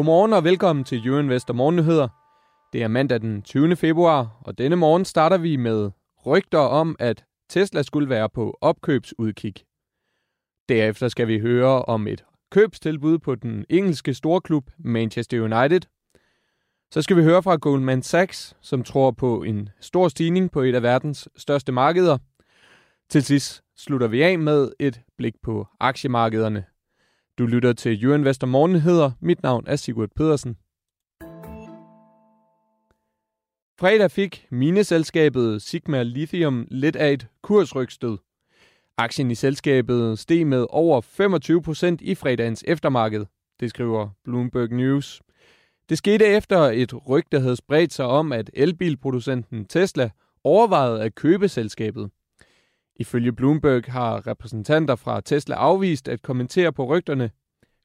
Godmorgen og velkommen til Jørgen Vester Morgennyheder. Det er mandag den 20. februar, og denne morgen starter vi med rygter om, at Tesla skulle være på opkøbsudkig. Derefter skal vi høre om et købstilbud på den engelske storklub Manchester United. Så skal vi høre fra Goldman Sachs, som tror på en stor stigning på et af verdens største markeder. Til sidst slutter vi af med et blik på aktiemarkederne. Du lytter til Jørgen Vester Morgenheder. Mit navn er Sigurd Pedersen. Fredag fik mineselskabet Sigma Lithium lidt af et kursrygstød. Aktien i selskabet steg med over 25 procent i fredagens eftermarked, det skriver Bloomberg News. Det skete efter et rygte havde spredt sig om, at elbilproducenten Tesla overvejede at købe selskabet. Ifølge Bloomberg har repræsentanter fra Tesla afvist at kommentere på rygterne.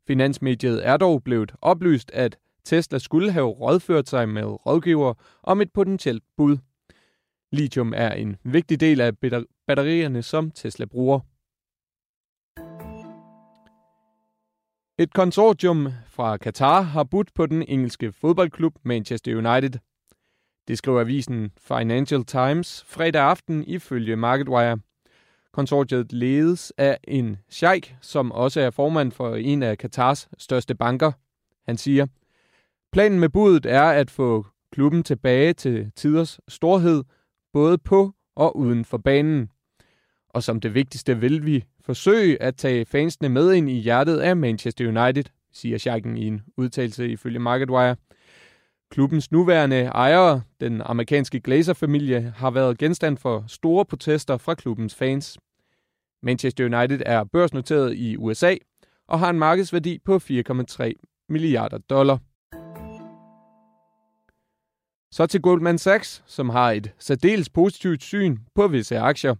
Finansmediet er dog blevet oplyst, at Tesla skulle have rådført sig med rådgiver om et potentielt bud. Lithium er en vigtig del af batterierne, som Tesla bruger. Et konsortium fra Katar har budt på den engelske fodboldklub Manchester United. Det skriver avisen Financial Times fredag aften ifølge MarketWire. Konsortiet ledes af en sheik, som også er formand for en af Katars største banker. Han siger, planen med budet er at få klubben tilbage til tiders storhed, både på og uden for banen. Og som det vigtigste vil vi forsøge at tage fansene med ind i hjertet af Manchester United, siger Scheiken i en udtalelse ifølge MarketWire. Klubbens nuværende ejere, den amerikanske Glazer-familie, har været genstand for store protester fra klubbens fans. Manchester United er børsnoteret i USA og har en markedsværdi på 4,3 milliarder dollar. Så til Goldman Sachs, som har et særdeles positivt syn på visse aktier.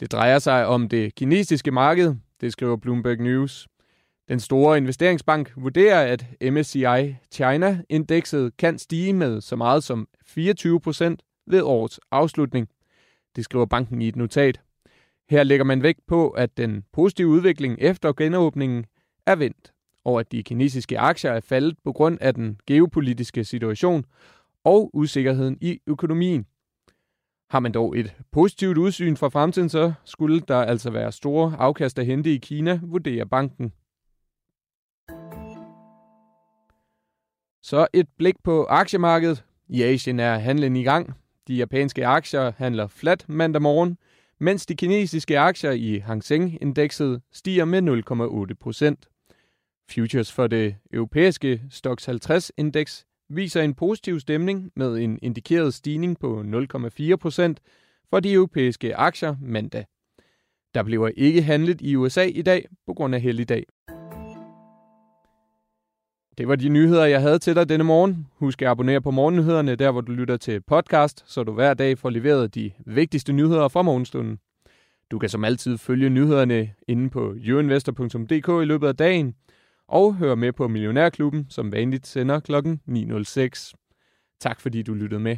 Det drejer sig om det kinesiske marked, det skriver Bloomberg News. Den store investeringsbank vurderer, at MSCI China-indekset kan stige med så meget som 24 procent ved årets afslutning. Det skriver banken i et notat. Her lægger man vægt på, at den positive udvikling efter genåbningen er vendt, og at de kinesiske aktier er faldet på grund af den geopolitiske situation og usikkerheden i økonomien. Har man dog et positivt udsyn for fremtiden, så skulle der altså være store afkast at hente i Kina, vurderer banken. Så et blik på aktiemarkedet. I Asien er handlen i gang. De japanske aktier handler flat mandag morgen, mens de kinesiske aktier i Hang Seng-indekset stiger med 0,8 procent. Futures for det europæiske Stoxx 50-indeks viser en positiv stemning med en indikeret stigning på 0,4 procent for de europæiske aktier mandag. Der bliver ikke handlet i USA i dag på grund af helligdag. Det var de nyheder, jeg havde til dig denne morgen. Husk at abonnere på morgennyhederne, der hvor du lytter til podcast, så du hver dag får leveret de vigtigste nyheder fra morgenstunden. Du kan som altid følge nyhederne inde på youinvestor.dk i løbet af dagen, og høre med på Millionærklubben, som vanligt sender kl. 9.06. Tak fordi du lyttede med.